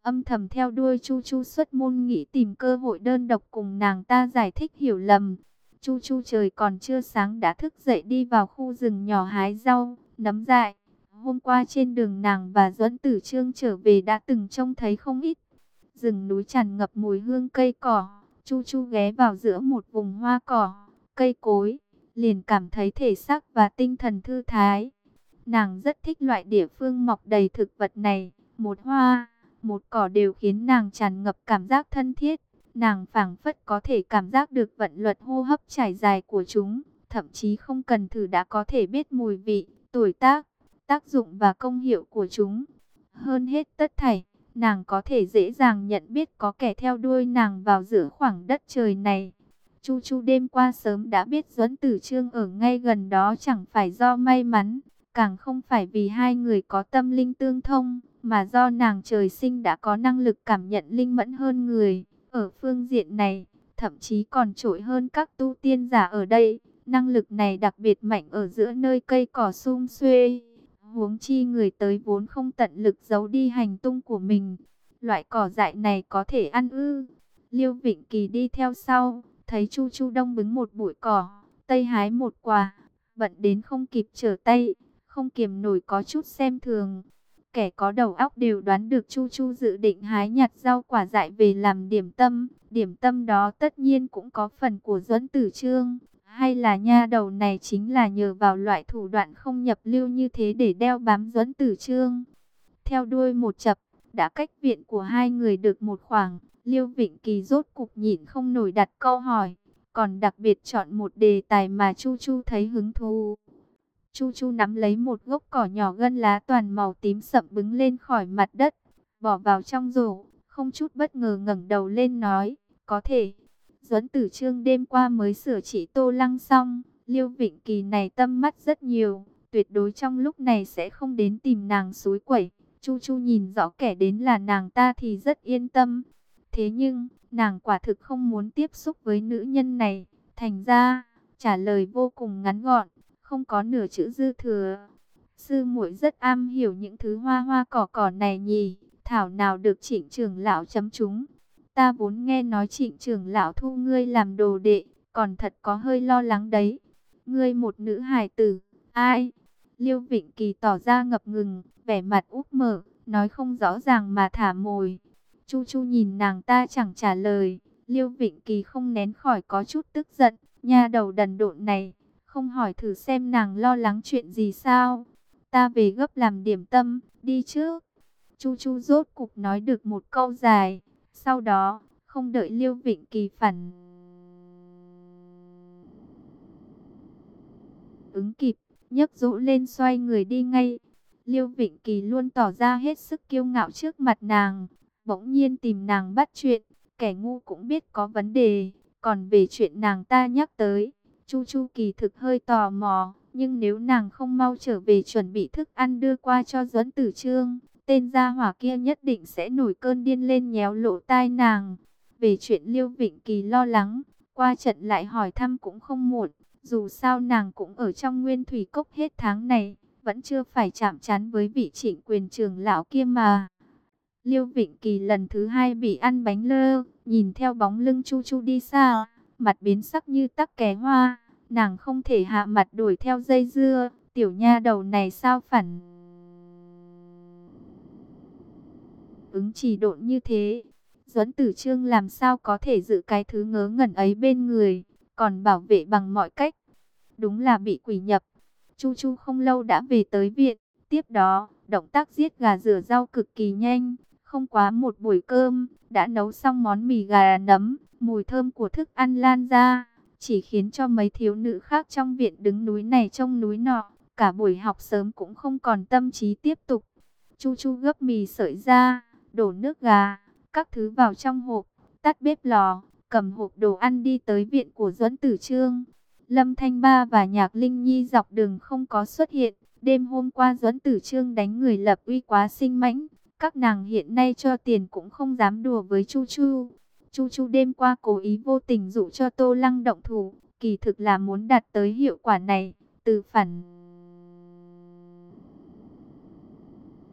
âm thầm theo đuôi Chu Chu xuất môn nghĩ tìm cơ hội đơn độc cùng nàng ta giải thích hiểu lầm. Chu Chu trời còn chưa sáng đã thức dậy đi vào khu rừng nhỏ hái rau, nấm dại. Hôm qua trên đường nàng và Duẫn Tử Trương trở về đã từng trông thấy không ít. Rừng núi tràn ngập mùi hương cây cỏ. Chu Chu ghé vào giữa một vùng hoa cỏ, cây cối, liền cảm thấy thể xác và tinh thần thư thái. Nàng rất thích loại địa phương mọc đầy thực vật này, một hoa, một cỏ đều khiến nàng tràn ngập cảm giác thân thiết. Nàng phảng phất có thể cảm giác được vận luật hô hấp trải dài của chúng, thậm chí không cần thử đã có thể biết mùi vị, tuổi tác, tác dụng và công hiệu của chúng. Hơn hết tất thảy, nàng có thể dễ dàng nhận biết có kẻ theo đuôi nàng vào giữa khoảng đất trời này. Chu Chu đêm qua sớm đã biết Duẫn Tử Trương ở ngay gần đó chẳng phải do may mắn, càng không phải vì hai người có tâm linh tương thông, mà do nàng trời sinh đã có năng lực cảm nhận linh mẫn hơn người. Ở phương diện này, thậm chí còn trội hơn các tu tiên giả ở đây. Năng lực này đặc biệt mạnh ở giữa nơi cây cỏ sum xuê. Huống chi người tới vốn không tận lực giấu đi hành tung của mình. Loại cỏ dại này có thể ăn ư. Liêu Vịnh Kỳ đi theo sau, thấy Chu Chu Đông bứng một bụi cỏ, tây hái một quả, bận đến không kịp trở tay, không kiềm nổi có chút xem thường. Kẻ có đầu óc đều đoán được Chu Chu dự định hái nhặt rau quả dại về làm điểm tâm. Điểm tâm đó tất nhiên cũng có phần của Duẫn Tử Trương. Hay là nha đầu này chính là nhờ vào loại thủ đoạn không nhập lưu như thế để đeo bám Duẫn Tử Trương. Theo đuôi một chập, đã cách viện của hai người được một khoảng. Liêu Vịnh Kỳ rốt cục nhịn không nổi đặt câu hỏi. Còn đặc biệt chọn một đề tài mà Chu Chu thấy hứng thú. Chu Chu nắm lấy một gốc cỏ nhỏ gân lá toàn màu tím sậm bứng lên khỏi mặt đất, bỏ vào trong rổ, không chút bất ngờ ngẩng đầu lên nói, có thể. Duẫn Tử Trương đêm qua mới sửa chỉ Tô Lăng xong, Liêu Vịnh Kỳ này tâm mắt rất nhiều, tuyệt đối trong lúc này sẽ không đến tìm nàng suối quẩy. Chu Chu nhìn rõ kẻ đến là nàng ta thì rất yên tâm. Thế nhưng, nàng quả thực không muốn tiếp xúc với nữ nhân này, thành ra, trả lời vô cùng ngắn gọn không có nửa chữ dư thừa. Sư muội rất am hiểu những thứ hoa hoa cỏ cỏ này nhỉ, thảo nào được trịnh trưởng lão chấm chúng. Ta vốn nghe nói trịnh trưởng lão thu ngươi làm đồ đệ, còn thật có hơi lo lắng đấy. Ngươi một nữ hài tử, ai? Liêu Vịnh Kỳ tỏ ra ngập ngừng, vẻ mặt úp mở, nói không rõ ràng mà thả mồi. Chu Chu nhìn nàng ta chẳng trả lời, Liêu Vịnh Kỳ không nén khỏi có chút tức giận, nha đầu đần độn này, không hỏi thử xem nàng lo lắng chuyện gì sao. Ta về gấp làm điểm tâm, đi trước. Chu Chu rốt cục nói được một câu dài. Sau đó, không đợi Liêu Vịnh Kỳ phản. Ứng kịp, nhấc rũ lên xoay người đi ngay. Liêu Vịnh Kỳ luôn tỏ ra hết sức kiêu ngạo trước mặt nàng. Bỗng nhiên tìm nàng bắt chuyện, kẻ ngu cũng biết có vấn đề. Còn về chuyện nàng ta nhắc tới, Chu Chu kỳ thực hơi tò mò, nhưng nếu nàng không mau trở về chuẩn bị thức ăn đưa qua cho Duẫn Tử Trương, tên gia hỏa kia nhất định sẽ nổi cơn điên lên nhéo lộ tai nàng. Về chuyện Liêu Vịnh Kỳ lo lắng, qua trận lại hỏi thăm cũng không muộn, dù sao nàng cũng ở trong nguyên thủy cốc hết tháng này, vẫn chưa phải chạm chán với vị trịnh quyền Trường lão kia mà. Liêu Vịnh Kỳ lần thứ hai bị ăn bánh lơ, nhìn theo bóng lưng Chu Chu đi xa, mặt biến sắc như tắc kè hoa, nàng không thể hạ mặt đuổi theo dây dưa, tiểu nha đầu này sao phản ứng chỉ độn như thế. Duẫn Tử Trương làm sao có thể giữ cái thứ ngớ ngẩn ấy bên người, còn bảo vệ bằng mọi cách. Đúng là bị quỷ nhập. Chu Chu không lâu đã về tới viện, tiếp đó, động tác giết gà rửa rau cực kỳ nhanh, không quá một buổi cơm, đã nấu xong món mì gà nấm, mùi thơm của thức ăn lan ra, chỉ khiến cho mấy thiếu nữ khác trong viện đứng núi này trông núi nọ, cả buổi học sớm cũng không còn tâm trí tiếp tục. Chu Chu gấp mì sợi ra, đổ nước gà, các thứ vào trong hộp, tắt bếp lò, cầm hộp đồ ăn đi tới viện của Duẫn Tử Trương. Lâm Thanh Ba và Nhạc Linh Nhi dọc đường không có xuất hiện, đêm hôm qua Duẫn Tử Trương đánh người lập uy quá sinh mãnh, các nàng hiện nay cho tiền cũng không dám đùa với Chu Chu. Chu Chu đêm qua cố ý vô tình dụ cho Tô Lăng động thủ, kỳ thực là muốn đạt tới hiệu quả này, từ phản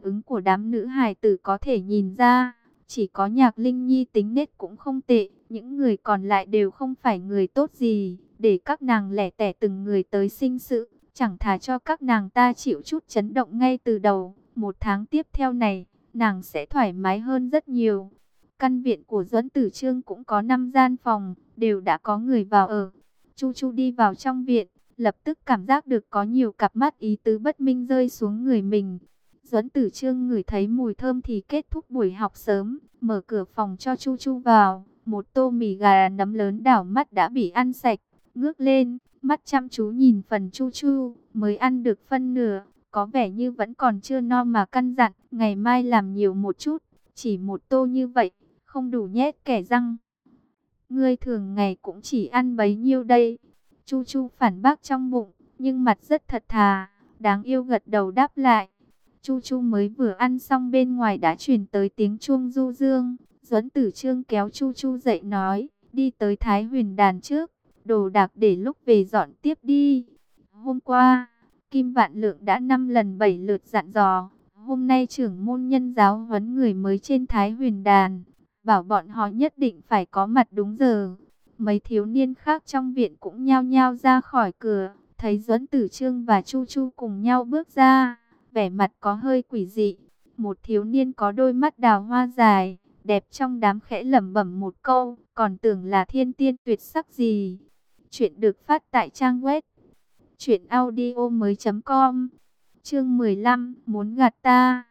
ứng của đám nữ hài tử có thể nhìn ra, Chỉ có nhạc Linh Nhi tính nết cũng không tệ, những người còn lại đều không phải người tốt gì, để các nàng lẻ tẻ từng người tới sinh sự, chẳng thà cho các nàng ta chịu chút chấn động ngay từ đầu. Một tháng tiếp theo này, nàng sẽ thoải mái hơn rất nhiều. Căn viện của Duẫn Tử Trương cũng có 5 gian phòng, đều đã có người vào ở. Chu Chu đi vào trong viện, lập tức cảm giác được có nhiều cặp mắt ý tứ bất minh rơi xuống người mình. Duẫn Tử Trương ngửi thấy mùi thơm thì kết thúc buổi học sớm, mở cửa phòng cho Chu Chu vào. Một tô mì gà nấm lớn đảo mắt đã bị ăn sạch, ngước lên, mắt chăm chú nhìn phần Chu Chu, mới ăn được phân nửa, có vẻ như vẫn còn chưa no mà căn dặn, ngày mai làm nhiều một chút, chỉ một tô như vậy, không đủ nhét kẻ răng. Ngươi thường ngày cũng chỉ ăn bấy nhiêu đây. Chu Chu phản bác trong bụng, nhưng mặt rất thật thà, đáng yêu gật đầu đáp lại. Chu Chu mới vừa ăn xong bên ngoài đã truyền tới tiếng chuông du dương. Duẫn Tử Trương kéo Chu Chu dậy nói, đi tới Thái Huyền đàn trước, đồ đạc để lúc về dọn tiếp đi. Hôm qua, Kim Vạn Lượng đã năm lần bảy lượt dặn dò, hôm nay trưởng môn nhân giáo huấn người mới trên Thái Huyền đàn, bảo bọn họ nhất định phải có mặt đúng giờ. Mấy thiếu niên khác trong viện cũng nhao nhao ra khỏi cửa, thấy Duẫn Tử Trương và Chu Chu cùng nhau bước ra, vẻ mặt có hơi quỷ dị. Một thiếu niên có đôi mắt đào hoa dài, đẹp trong đám khẽ lẩm bẩm một câu, còn tưởng là thiên tiên tuyệt sắc gì. Chuyện được phát tại trang web truyệnaudiomoi.com. Chương 15, muốn gạt ta.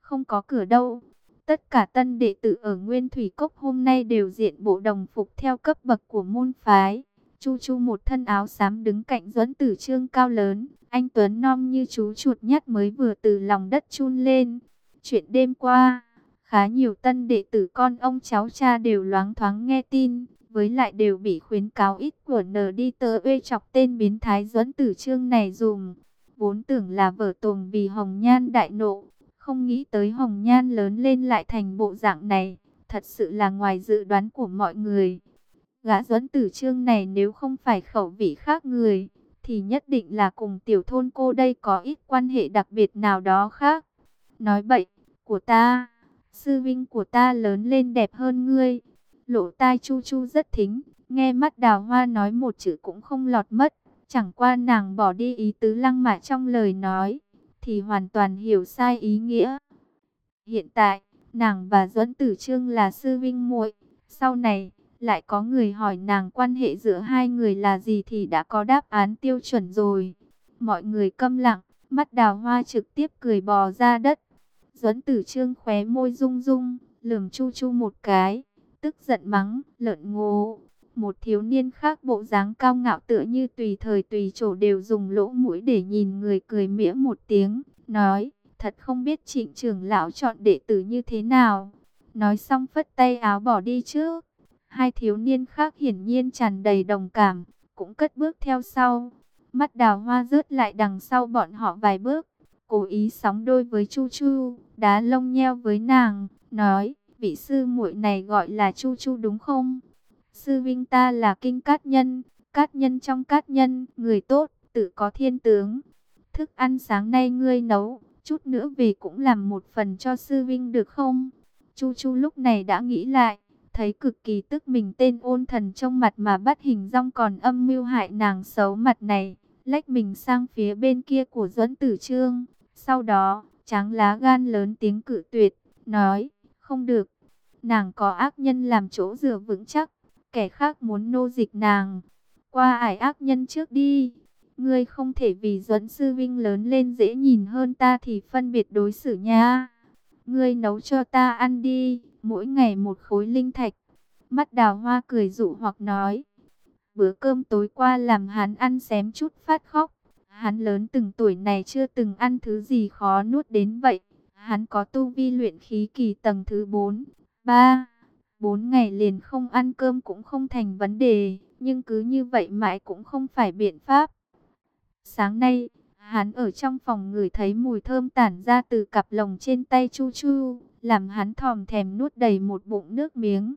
Không có cửa đâu. Tất cả tân đệ tử ở Nguyên Thủy Cốc hôm nay đều diện bộ đồng phục theo cấp bậc của môn phái. Chu Chu một thân áo xám đứng cạnh Duẫn Tử Trương cao lớn, anh Tuấn non như chú chuột nhắt mới vừa từ lòng đất chun lên. Chuyện đêm qua, khá nhiều tân đệ tử con ông cháu cha đều loáng thoáng nghe tin, với lại đều bị khuyến cáo ít của nờ đi tơ uê chọc tên biến thái Duẫn Tử Trương này dùng. Vốn tưởng là vở tuồng vì Hồng Nhan đại nộ, không nghĩ tới hồng nhan lớn lên lại thành bộ dạng này, thật sự là ngoài dự đoán của mọi người. Gã duẫn tử trương này nếu không phải khẩu vị khác người, thì nhất định là cùng tiểu thôn cô đây có ít quan hệ đặc biệt nào đó khác. Nói bậy, của ta, sư vinh của ta lớn lên đẹp hơn ngươi. Lộ tai chu chu rất thính, nghe mắt đào hoa nói một chữ cũng không lọt mất. Chẳng qua nàng bỏ đi ý tứ lăng mạ trong lời nói thì hoàn toàn hiểu sai ý nghĩa. Hiện tại, nàng và Duẫn Tử Trương là sư vinh muội, sau này lại có người hỏi nàng quan hệ giữa hai người là gì thì đã có đáp án tiêu chuẩn rồi. Mọi người câm lặng, mắt đào hoa trực tiếp cười bò ra đất. Duẫn Tử Trương khóe môi rung rung, lườm Chu Chu một cái, tức giận mắng, lợn ngu. Một thiếu niên khác bộ dáng cao ngạo tựa như tùy thời tùy chỗ đều dùng lỗ mũi để nhìn người cười mỉa một tiếng, nói, thật không biết trịnh trưởng lão chọn đệ tử như thế nào. Nói xong phất tay áo bỏ đi chứ Hai thiếu niên khác hiển nhiên tràn đầy đồng cảm, cũng cất bước theo sau. Mắt đào hoa rớt lại đằng sau bọn họ vài bước, cố ý sóng đôi với Chu Chu, đá lông nheo với nàng, nói, vị sư muội này gọi là Chu Chu đúng không? Sư Vinh ta là kinh cát nhân, cát nhân trong cát nhân, người tốt, tự có thiên tướng. Thức ăn sáng nay ngươi nấu, chút nữa về cũng làm một phần cho sư Vinh được không? Chu Chu lúc này đã nghĩ lại, thấy cực kỳ tức mình tên ôn thần trong mặt mà bắt hình rong còn âm mưu hại nàng xấu mặt này, lách mình sang phía bên kia của Duẫn Tử Trương. Sau đó, tráng lá gan lớn tiếng cự tuyệt, nói, không được, nàng có ác nhân làm chỗ dựa vững chắc, kẻ khác muốn nô dịch nàng. Qua ải ác nhân trước đi. Ngươi không thể vì dẫn Sư Vinh lớn lên dễ nhìn hơn ta thì phân biệt đối xử nha. Ngươi nấu cho ta ăn đi, mỗi ngày một khối linh thạch. Mắt đào hoa cười dụ hoặc nói. Bữa cơm tối qua làm hắn ăn xém chút phát khóc. Hắn lớn từng tuổi này chưa từng ăn thứ gì khó nuốt đến vậy. Hắn có tu vi luyện khí kỳ tầng thứ 4, 3. Bốn ngày liền không ăn cơm cũng không thành vấn đề, nhưng cứ như vậy mãi cũng không phải biện pháp. Sáng nay, hắn ở trong phòng ngửi thấy mùi thơm tản ra từ cặp lồng trên tay Chu Chu, làm hắn thòm thèm nuốt đầy một bụng nước miếng.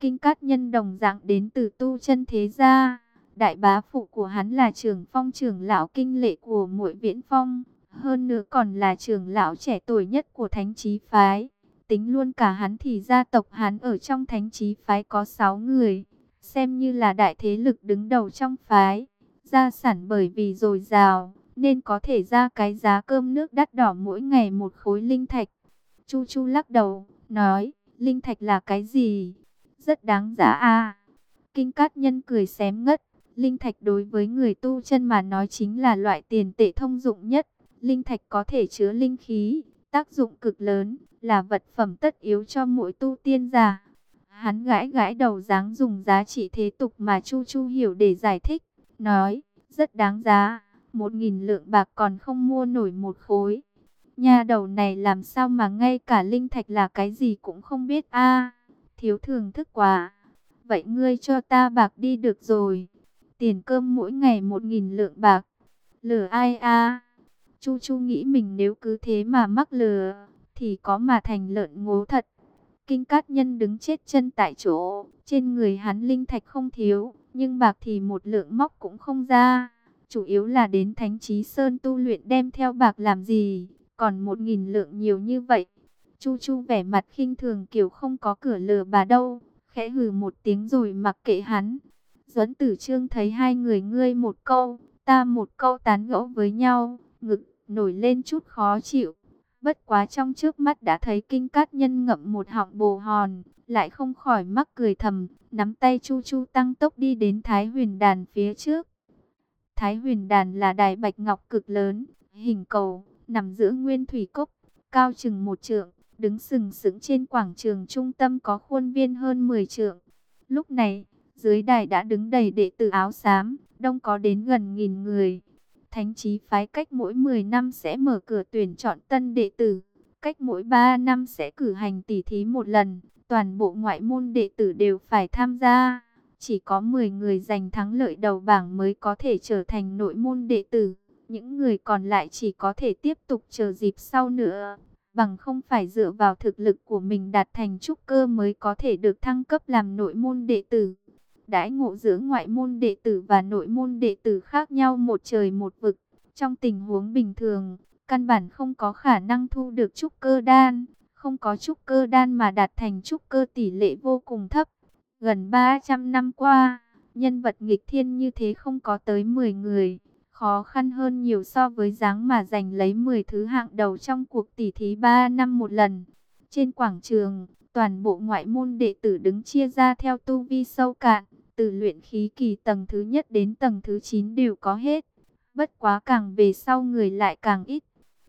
Kinh cát nhân đồng dạng đến từ tu chân thế gia. Đại bá phụ của hắn là trưởng phong trưởng lão kinh lệ của muội viễn phong, hơn nữa còn là trưởng lão trẻ tuổi nhất của thánh trí phái tính luôn cả hắn thì gia tộc hắn ở trong thánh trí phái có 6 người, xem như là đại thế lực đứng đầu trong phái. Gia sản bởi vì dồi dào, nên có thể ra cái giá cơm nước đắt đỏ mỗi ngày một khối linh thạch. Chu Chu lắc đầu, nói, linh thạch là cái gì? Rất đáng giá a. Kinh Cát Nhân cười xém ngất, linh thạch đối với người tu chân mà nói chính là loại tiền tệ thông dụng nhất. Linh thạch có thể chứa linh khí, tác dụng cực lớn, là vật phẩm tất yếu cho mỗi tu tiên giả. Hắn gãi gãi đầu dáng dùng giá trị thế tục mà Chu Chu hiểu để giải thích, nói, rất đáng giá, một nghìn lượng bạc còn không mua nổi một khối. Nhà đầu này làm sao mà ngay cả linh thạch là cái gì cũng không biết a thiếu thường thức quá. Vậy ngươi cho ta bạc đi được rồi. Tiền cơm mỗi ngày một nghìn lượng bạc. Lừa ai a Chu Chu nghĩ mình nếu cứ thế mà mắc lừa, thì có mà thành lợn ngố thật. Kinh Cát Nhân đứng chết chân tại chỗ, trên người hắn linh thạch không thiếu, nhưng bạc thì một lượng móc cũng không ra. Chủ yếu là đến Thánh Chí Sơn tu luyện đem theo bạc làm gì, còn một nghìn lượng nhiều như vậy. Chu Chu vẻ mặt khinh thường kiểu không có cửa lừa bà đâu, khẽ hừ một tiếng rồi mặc kệ hắn. Duẫn Tử Trương thấy hai người ngươi một câu, ta một câu tán gẫu với nhau, ngực nổi lên chút khó chịu. Bất quá trong trước mắt đã thấy kinh cát nhân ngậm một họng bồ hòn, lại không khỏi mắc cười thầm, nắm tay Chu Chu tăng tốc đi đến Thái huyền đàn phía trước. Thái huyền đàn là đài bạch ngọc cực lớn, hình cầu, nằm giữa nguyên thủy cốc, cao chừng một trượng, đứng sừng sững trên quảng trường trung tâm có khuôn viên hơn 10 trượng. Lúc này, dưới đài đã đứng đầy đệ tử áo xám, đông có đến gần nghìn người. Thánh trí phái cách mỗi 10 năm sẽ mở cửa tuyển chọn tân đệ tử, cách mỗi 3 năm sẽ cử hành tỷ thí một lần, toàn bộ ngoại môn đệ tử đều phải tham gia. Chỉ có 10 người giành thắng lợi đầu bảng mới có thể trở thành nội môn đệ tử. Những người còn lại chỉ có thể tiếp tục chờ dịp sau nữa. Bằng không phải dựa vào thực lực của mình đạt thành trúc cơ mới có thể được thăng cấp làm nội môn đệ tử. Đãi ngộ giữa ngoại môn đệ tử và nội môn đệ tử khác nhau một trời một vực. Trong tình huống bình thường, căn bản không có khả năng thu được trúc cơ đan. Không có trúc cơ đan mà đạt thành trúc cơ tỷ lệ vô cùng thấp. Gần 300 năm qua, nhân vật nghịch thiên như thế không có tới 10 người. Khó khăn hơn nhiều so với dáng mà giành lấy 10 thứ hạng đầu trong cuộc tỷ thí 3 năm một lần. Trên quảng trường, toàn bộ ngoại môn đệ tử đứng chia ra theo tu vi sâu cạn. Từ luyện khí kỳ tầng thứ nhất đến tầng thứ 9 đều có hết. Bất quá càng về sau người lại càng ít.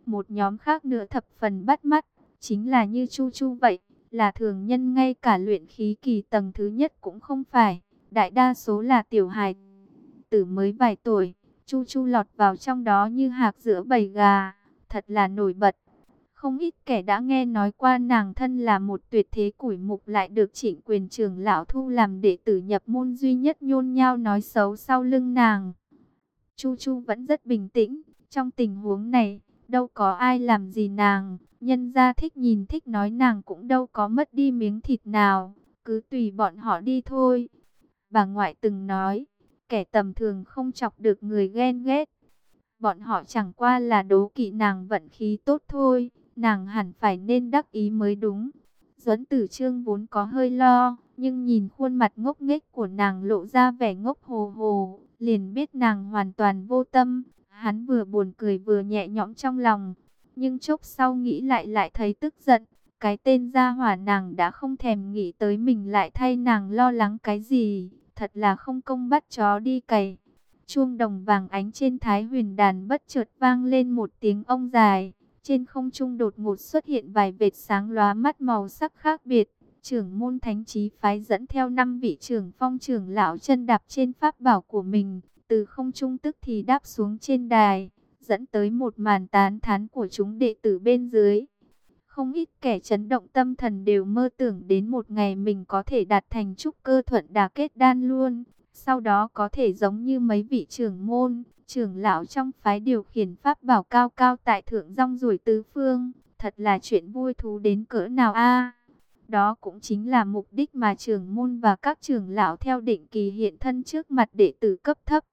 Một nhóm khác nữa thập phần bắt mắt, chính là như Chu Chu vậy là thường nhân ngay cả luyện khí kỳ tầng thứ nhất cũng không phải, đại đa số là tiểu hài từ mới vài tuổi, chu chu lọt vào trong đó như hạc giữa bầy gà, thật là nổi bật. Không ít kẻ đã nghe nói qua nàng thân là một tuyệt thế củi mục lại được trịnh quyền trưởng lão thu làm đệ tử nhập môn duy nhất nhôn nhao nói xấu sau lưng nàng. Chu Chu vẫn rất bình tĩnh, trong tình huống này, đâu có ai làm gì nàng, nhân gia thích nhìn thích nói nàng cũng đâu có mất đi miếng thịt nào, cứ tùy bọn họ đi thôi. Bà ngoại từng nói, kẻ tầm thường không chọc được người ghen ghét. Bọn họ chẳng qua là đố kỵ nàng vận khí tốt thôi, nàng hẳn phải nên đắc ý mới đúng. Duẫn Tử Trương vốn có hơi lo, nhưng nhìn khuôn mặt ngốc nghếch của nàng lộ ra vẻ ngốc hồ hồ, liền biết nàng hoàn toàn vô tâm, Hắn vừa buồn cười vừa nhẹ nhõm trong lòng, nhưng chốc sau nghĩ lại lại thấy tức giận. Cái tên gia hỏa nàng đã không thèm nghĩ tới mình lại thay nàng lo lắng cái gì, thật là không công bắt chó đi cày. Chuông đồng vàng ánh trên thái huyền đàn bất chợt vang lên một tiếng ông dài, trên không trung đột ngột xuất hiện vài vệt sáng lóa mắt màu sắc khác biệt. Trưởng môn thánh trí phái dẫn theo năm vị trưởng phong trưởng lão chân đạp trên pháp bảo của mình, từ không trung tức thì đáp xuống trên đài, dẫn tới một màn tán thán của chúng đệ tử bên dưới. Không ít kẻ chấn động tâm thần đều mơ tưởng đến một ngày mình có thể đạt thành trúc cơ thuận đà kết đan luôn, sau đó có thể giống như mấy vị trưởng môn, trưởng lão trong phái điều khiển pháp bảo cao cao tại thượng rong ruổi tứ phương, thật là chuyện vui thú đến cỡ nào a. Đó cũng chính là mục đích mà trưởng môn và các trưởng lão theo định kỳ hiện thân trước mặt đệ tử cấp thấp.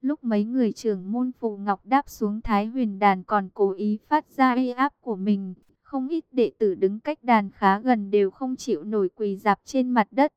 Lúc mấy người trưởng môn phù ngọc đáp xuống Thái huyền đàn còn cố ý phát ra uy áp của mình, Không ít đệ tử đứng cách đàn khá gần đều không chịu nổi quỳ dạp trên mặt đất.